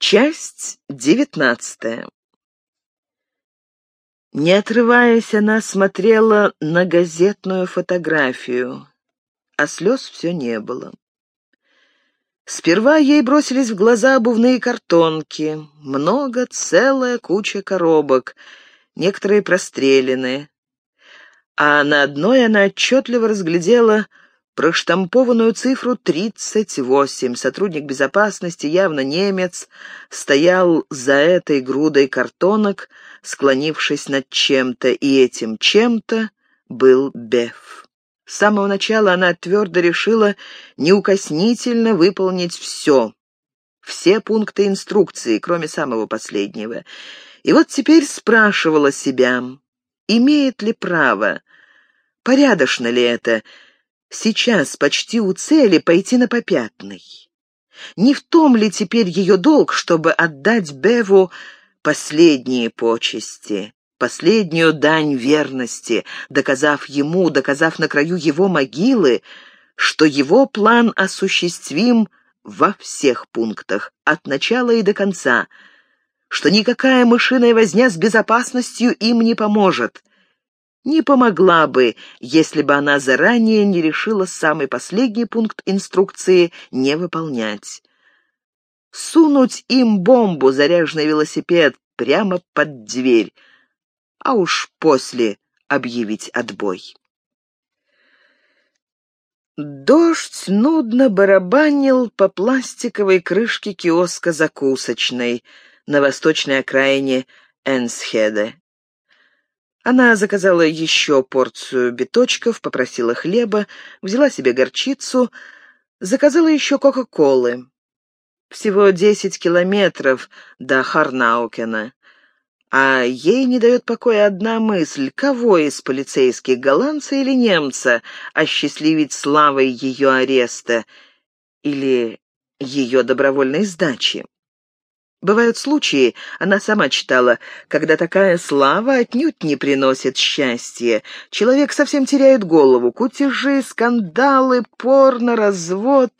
Часть девятнадцатая. Не отрываясь, она смотрела на газетную фотографию, а слез все не было. Сперва ей бросились в глаза обувные картонки. Много, целая куча коробок, некоторые прострелены. А на одной она отчетливо разглядела проштампованную цифру 38. Сотрудник безопасности, явно немец, стоял за этой грудой картонок, склонившись над чем-то, и этим чем-то был Беф. С самого начала она твердо решила неукоснительно выполнить все, все пункты инструкции, кроме самого последнего. И вот теперь спрашивала себя, имеет ли право, порядочно ли это, сейчас почти у цели пойти на попятный. Не в том ли теперь ее долг, чтобы отдать Беву последние почести, последнюю дань верности, доказав ему, доказав на краю его могилы, что его план осуществим во всех пунктах, от начала и до конца, что никакая мышиная возня с безопасностью им не поможет, не помогла бы, если бы она заранее не решила самый последний пункт инструкции не выполнять. Сунуть им бомбу, заряженный велосипед, прямо под дверь, а уж после объявить отбой. Дождь нудно барабанил по пластиковой крышке киоска закусочной на восточной окраине Энсхеде. Она заказала еще порцию биточков, попросила хлеба, взяла себе горчицу, заказала еще кока-колы. Всего десять километров до Харнаукена. А ей не дает покоя одна мысль, кого из полицейских, голландца или немца, осчастливить славой ее ареста или ее добровольной сдачи. Бывают случаи, она сама читала, когда такая слава отнюдь не приносит счастья. Человек совсем теряет голову. Кутежи, скандалы, порно, развод.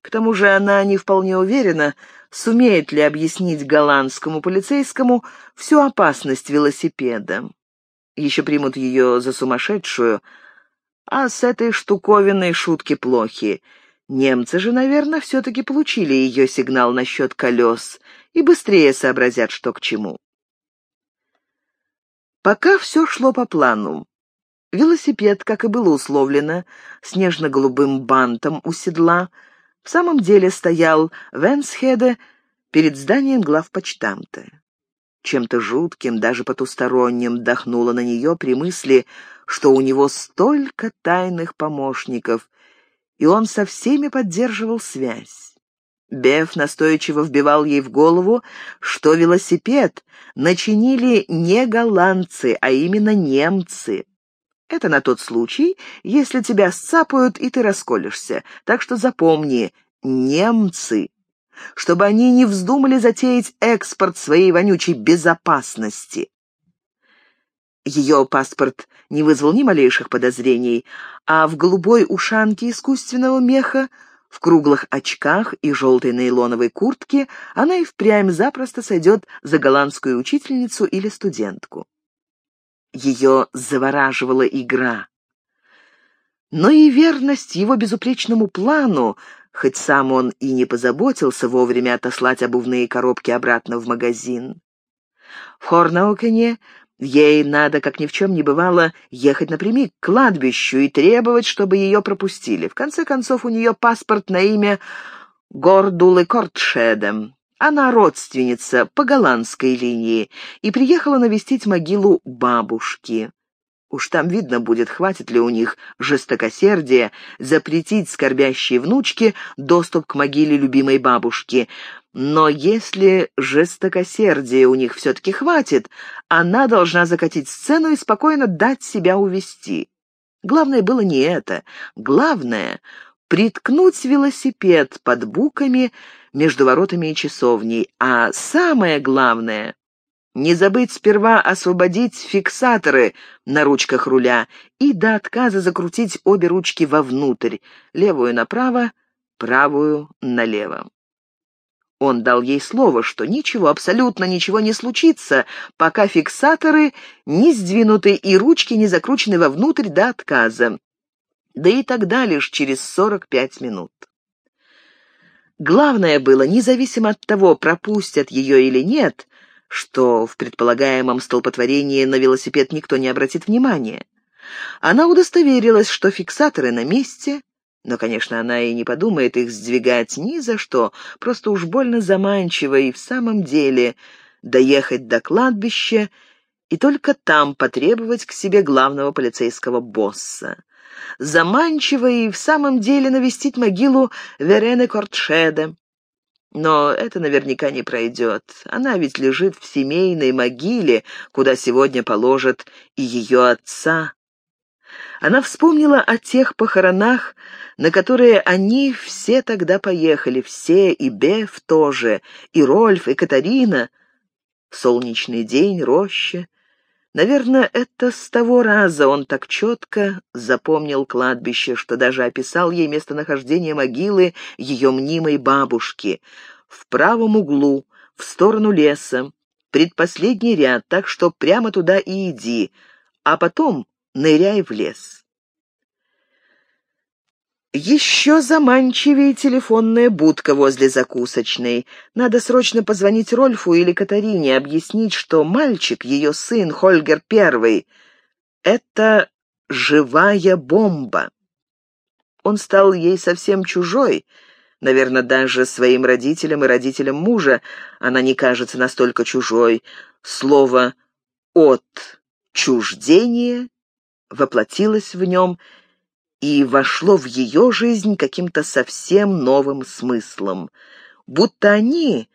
К тому же она не вполне уверена, сумеет ли объяснить голландскому полицейскому всю опасность велосипеда. Еще примут ее за сумасшедшую, а с этой штуковиной шутки плохи. Немцы же, наверное, все-таки получили ее сигнал насчет колес и быстрее сообразят, что к чему. Пока все шло по плану. Велосипед, как и было условлено, снежно-голубым бантом у седла, в самом деле стоял в Энсхеде перед зданием главпочтамта. Чем-то жутким, даже потусторонним, дохнуло на нее при мысли, что у него столько тайных помощников, и он со всеми поддерживал связь. Беф настойчиво вбивал ей в голову, что велосипед начинили не голландцы, а именно немцы. Это на тот случай, если тебя сцапают и ты расколешься. Так что запомни, немцы. Чтобы они не вздумали затеять экспорт своей вонючей безопасности. Ее паспорт не вызвал ни малейших подозрений, а в голубой ушанке искусственного меха, в круглых очках и желтой нейлоновой куртке она и впрямь запросто сойдет за голландскую учительницу или студентку. Ее завораживала игра. Но и верность его безупречному плану, хоть сам он и не позаботился вовремя отослать обувные коробки обратно в магазин. В Хорнаукене Ей надо, как ни в чем не бывало, ехать напрямик к кладбищу и требовать, чтобы ее пропустили. В конце концов, у нее паспорт на имя Гордулы Кортшедем. Она родственница по голландской линии и приехала навестить могилу бабушки. Уж там видно будет, хватит ли у них жестокосердия запретить скорбящей внучке доступ к могиле любимой бабушки. Но если жестокосердия у них все-таки хватит, она должна закатить сцену и спокойно дать себя увести. Главное было не это. Главное — приткнуть велосипед под буками между воротами и часовней. А самое главное — не забыть сперва освободить фиксаторы на ручках руля и до отказа закрутить обе ручки вовнутрь, левую направо, правую налево. Он дал ей слово, что ничего, абсолютно ничего не случится, пока фиксаторы не сдвинуты и ручки не закручены вовнутрь до отказа. Да и тогда лишь через 45 минут. Главное было, независимо от того, пропустят ее или нет, что в предполагаемом столпотворении на велосипед никто не обратит внимания. Она удостоверилась, что фиксаторы на месте, но, конечно, она и не подумает их сдвигать ни за что, просто уж больно заманчиво и в самом деле доехать до кладбища и только там потребовать к себе главного полицейского босса заманчиво и в самом деле навестить могилу Верены Кортшеда. Но это наверняка не пройдет. Она ведь лежит в семейной могиле, куда сегодня положат и ее отца. Она вспомнила о тех похоронах, на которые они все тогда поехали, все, и Беф тоже, и Рольф, и Катарина. Солнечный день, роща, Наверное, это с того раза он так четко запомнил кладбище, что даже описал ей местонахождение могилы ее мнимой бабушки. В правом углу, в сторону леса, предпоследний ряд, так что прямо туда и иди, а потом ныряй в лес. Еще заманчивее телефонная будка возле закусочной. Надо срочно позвонить Рольфу или Катарине, объяснить, что мальчик, ее сын, Хольгер Первый, это живая бомба. Он стал ей совсем чужой, наверное, даже своим родителям и родителям мужа она не кажется настолько чужой. Слово «от» чуждение воплотилось в нем — и вошло в ее жизнь каким-то совсем новым смыслом. Будто они...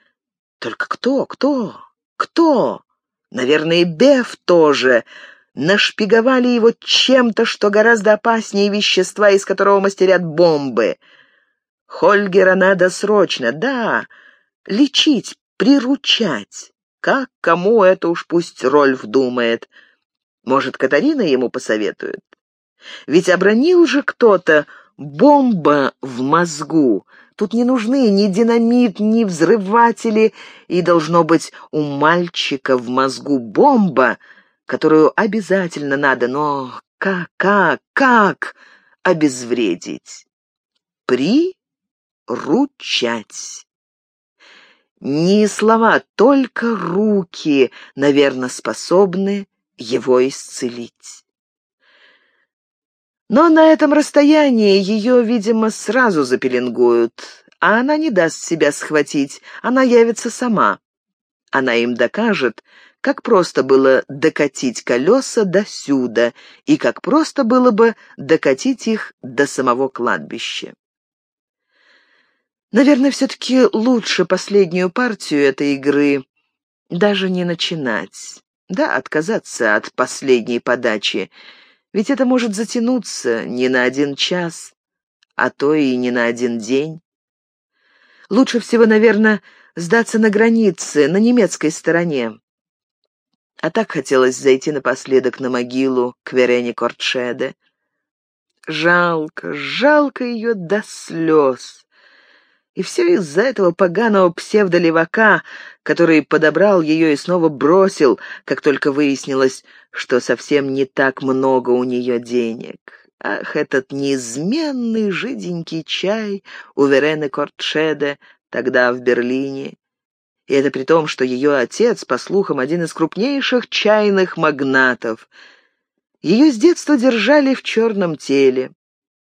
Только кто, кто, кто? Наверное, Беф тоже нашпиговали его чем-то, что гораздо опаснее вещества, из которого мастерят бомбы. Хольгера надо срочно, да, лечить, приручать. Как кому это уж пусть Рольф думает. Может, Катарина ему посоветует? Ведь обронил же кто-то бомба в мозгу. Тут не нужны ни динамит, ни взрыватели, и должно быть у мальчика в мозгу бомба, которую обязательно надо, но как, как, как обезвредить? Приручать. Не слова, только руки, наверное, способны его исцелить. Но на этом расстоянии ее, видимо, сразу запеленгуют, а она не даст себя схватить, она явится сама. Она им докажет, как просто было докатить колеса до сюда и как просто было бы докатить их до самого кладбища. Наверное, все-таки лучше последнюю партию этой игры даже не начинать. Да, отказаться от последней подачи — ведь это может затянуться не на один час, а то и не на один день. Лучше всего, наверное, сдаться на границе, на немецкой стороне. А так хотелось зайти напоследок на могилу к Верене Кортшеде. Жалко, жалко ее до слез. И все из-за этого поганого псевдолевака, который подобрал ее и снова бросил, как только выяснилось, что совсем не так много у нее денег. Ах, этот неизменный жиденький чай у Верены Кортшеде тогда в Берлине. И это при том, что ее отец, по слухам, один из крупнейших чайных магнатов. Ее с детства держали в черном теле.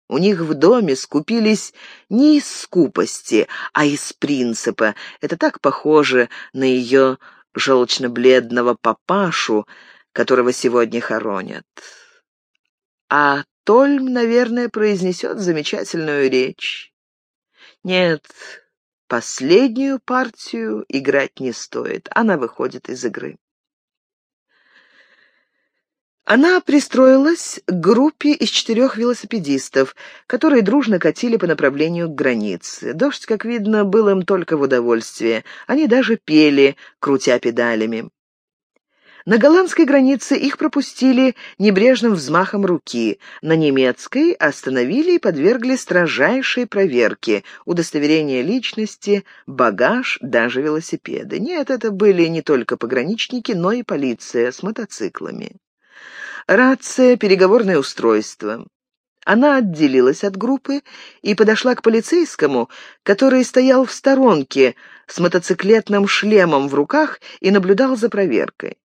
У них в доме скупились не из скупости, а из принципа. Это так похоже на ее желчно-бледного папашу, которого сегодня хоронят. А Тольм, наверное, произнесет замечательную речь. Нет, последнюю партию играть не стоит, она выходит из игры. Она пристроилась к группе из четырех велосипедистов, которые дружно катили по направлению к границе. Дождь, как видно, был им только в удовольствие. Они даже пели, крутя педалями. На голландской границе их пропустили небрежным взмахом руки, на немецкой остановили и подвергли строжайшей проверке, удостоверение личности, багаж, даже велосипеды. Нет, это были не только пограничники, но и полиция с мотоциклами. Рация, переговорное устройство. Она отделилась от группы и подошла к полицейскому, который стоял в сторонке с мотоциклетным шлемом в руках и наблюдал за проверкой.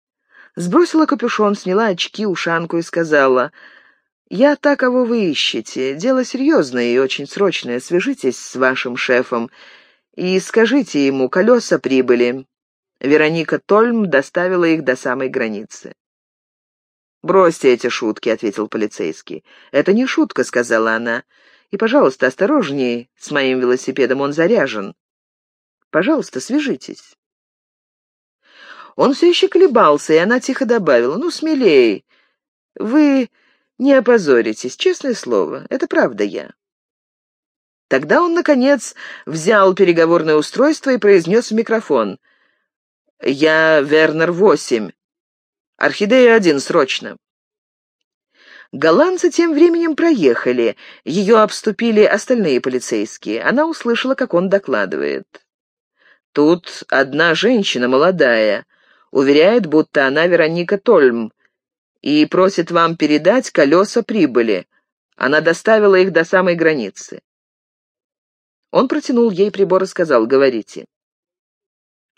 Сбросила капюшон, сняла очки, ушанку и сказала, «Я та, кого вы ищете. Дело серьезное и очень срочное. Свяжитесь с вашим шефом и скажите ему, колеса прибыли». Вероника Тольм доставила их до самой границы. «Бросьте эти шутки», — ответил полицейский. «Это не шутка», — сказала она. «И, пожалуйста, осторожнее с моим велосипедом, он заряжен. Пожалуйста, свяжитесь». Он все еще колебался, и она тихо добавила, «Ну, смелей. Вы не опозоритесь, честное слово, это правда я». Тогда он, наконец, взял переговорное устройство и произнес в микрофон. «Я Вернер-8. Орхидея-1, срочно». Голландцы тем временем проехали. Ее обступили остальные полицейские. Она услышала, как он докладывает. «Тут одна женщина молодая уверяет, будто она Вероника Тольм, и просит вам передать колеса прибыли. Она доставила их до самой границы. Он протянул ей прибор и сказал, говорите.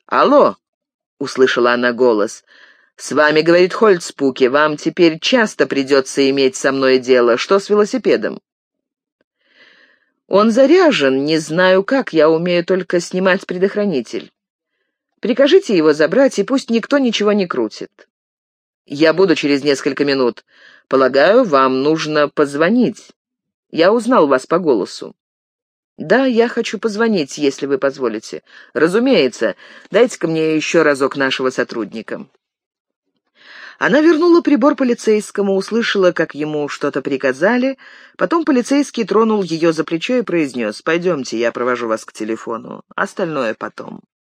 «Алло!» — услышала она голос. «С вами, — говорит Хольцпуке, — вам теперь часто придется иметь со мной дело. Что с велосипедом?» «Он заряжен, не знаю как, я умею только снимать предохранитель. Прикажите его забрать, и пусть никто ничего не крутит. Я буду через несколько минут. Полагаю, вам нужно позвонить. Я узнал вас по голосу. Да, я хочу позвонить, если вы позволите. Разумеется. Дайте-ка мне еще разок нашего сотрудника. Она вернула прибор полицейскому, услышала, как ему что-то приказали. Потом полицейский тронул ее за плечо и произнес, «Пойдемте, я провожу вас к телефону. Остальное потом».